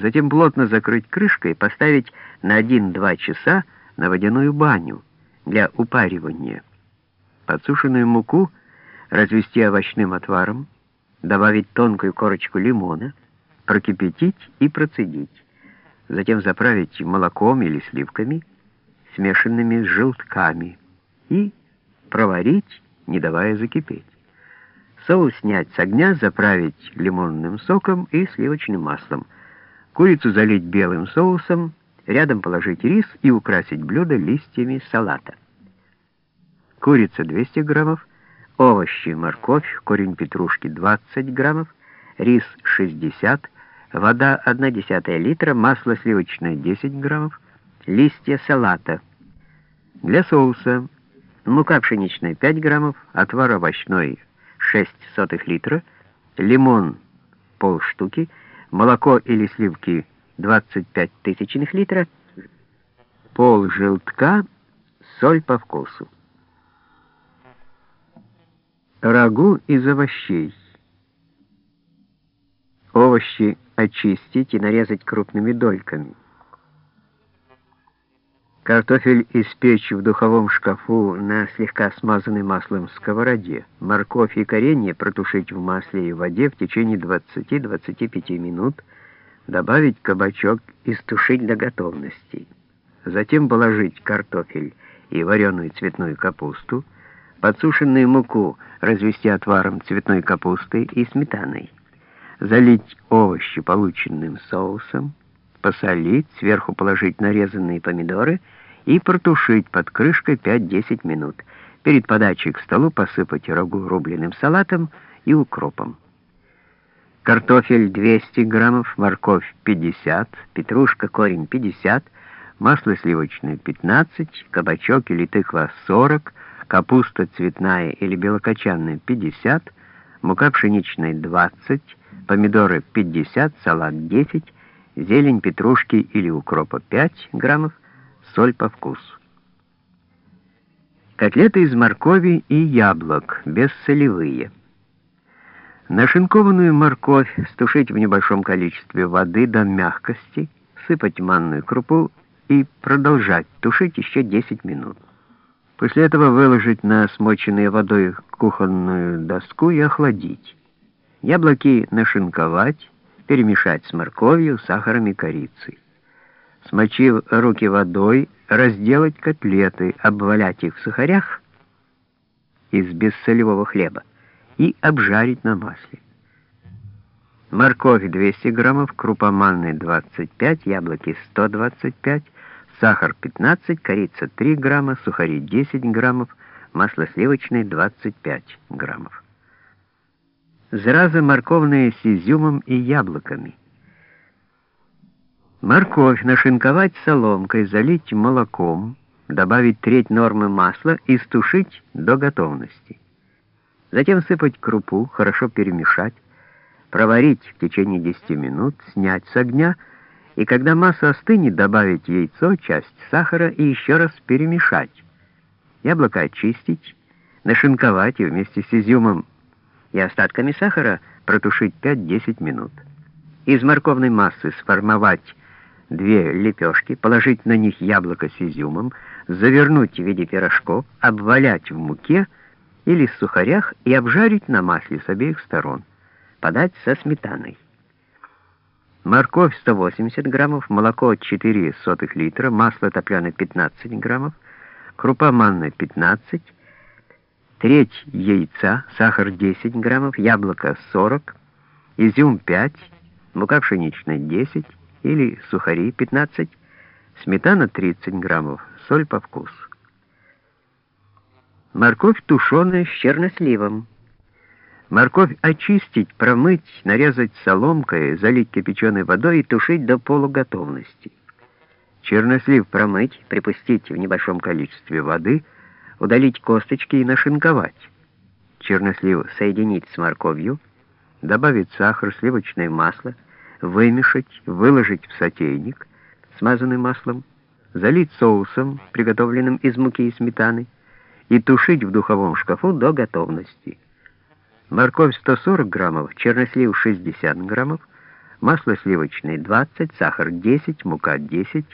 Затем плотно закрыть крышкой и поставить на 1-2 часа на водяную баню для упаривания. Подсушенную муку развести овощным отваром, добавить тонкую корочку лимона, прокипятить и процедить. Затем заправить молоком или сливками, смешанными с желтками, и проварить, не давая закипеть. Соус снять с огня, заправить лимонным соком и сливочным маслом. Курицу залить белым соусом, рядом положить рис и украсить блюдо листьями салата. Курица 200 граммов, овощи, морковь, корень петрушки 20 граммов, рис 60, вода 1,1 литра, масло сливочное 10 граммов, листья салата. Для соуса мука пшеничная 5 граммов, отвар овощной 6 сотых литра, лимон полштуки, молоко или сливки 25 тысячных литра, пол желтка, соль по вкусу. Рагу из овощей. Овощи очистить и нарезать крупными дольками. Картофель испечь в духовом шкафу на слегка смазанной маслом сковороде. Морковь и коренья протушить в масле и воде в течение 20-25 минут. Добавить кабачок и стушить до готовности. Затем положить картофель и вареную цветную капусту, подсушенную муку развести отваром цветной капусты и сметаной, залить овощи полученным соусом, посолить, сверху положить нарезанные помидоры и протушить под крышкой 5-10 минут. Перед подачей к столу посыпать рагу рубленым салатом и укропом. Картофель 200 граммов, морковь 50, петрушка, корень 50, масло сливочное 15, кабачок или тыква 40, капуста цветная или белокочанная 50, мука пшеничная 20, помидоры 50, салат 10, зелень петрушки или укропа 5 граммов, соль по вкусу. Котлеты из моркови и яблок, бессолевые. Нашинкованную морковь стушить в небольшом количестве воды до мягкости, сыпать манную крупу и продолжать тушить еще 10 минут. После этого выложить на смоченную водой кухонную доску и охладить. Яблоки нашинковать, перемешать с морковью, сахаром и корицей. Смочив руки водой, разделать котлеты, обвалять их в сухарях из бессолевого хлеба и обжарить на масле. Морковь 200 граммов, крупа манная 25, яблоки 125 сахар 15, корица 3 грамма, сухари 10 граммов, масло сливочное 25 граммов. Зразы морковные с изюмом и яблоками. Морковь нашинковать соломкой, залить молоком, добавить треть нормы масла и стушить до готовности. Затем сыпать крупу, хорошо перемешать, проварить в течение 10 минут, снять с огня и когда масса остынет, добавить яйцо, часть сахара и еще раз перемешать. Яблоко очистить, нашинковать и вместе с изюмом и остатками сахара протушить 5-10 минут. Из морковной массы сформовать две лепешки, положить на них яблоко с изюмом, завернуть в виде пирожков, обвалять в муке или сухарях и обжарить на масле с обеих сторон. Подать со сметаной морковь 180 граммов, молоко 4 сотых литра, масло топленое 15 граммов, крупа манная 15, треть яйца, сахар 10 граммов, яблоко 40, изюм 5, мука пшеничная 10 или сухари 15, сметана 30 граммов, соль по вкусу. Морковь тушеная с черносливом Морковь очистить, промыть, нарезать соломкой, залить кипяченой водой и тушить до полуготовности. Чернослив промыть, припустить в небольшом количестве воды, удалить косточки и нашинковать. Чернослив соединить с морковью, добавить сахар, сливочное масло, вымешать, выложить в сотейник, смазанный маслом, залить соусом, приготовленным из муки и сметаны, и тушить в духовом шкафу до готовности. Морковь 140 граммов, чернослив 60 граммов, масло сливочное 20, сахар 10, мука 10,